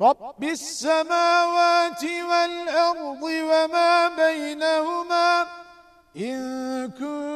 رب السماوات والأرض وما بينهما إن كنت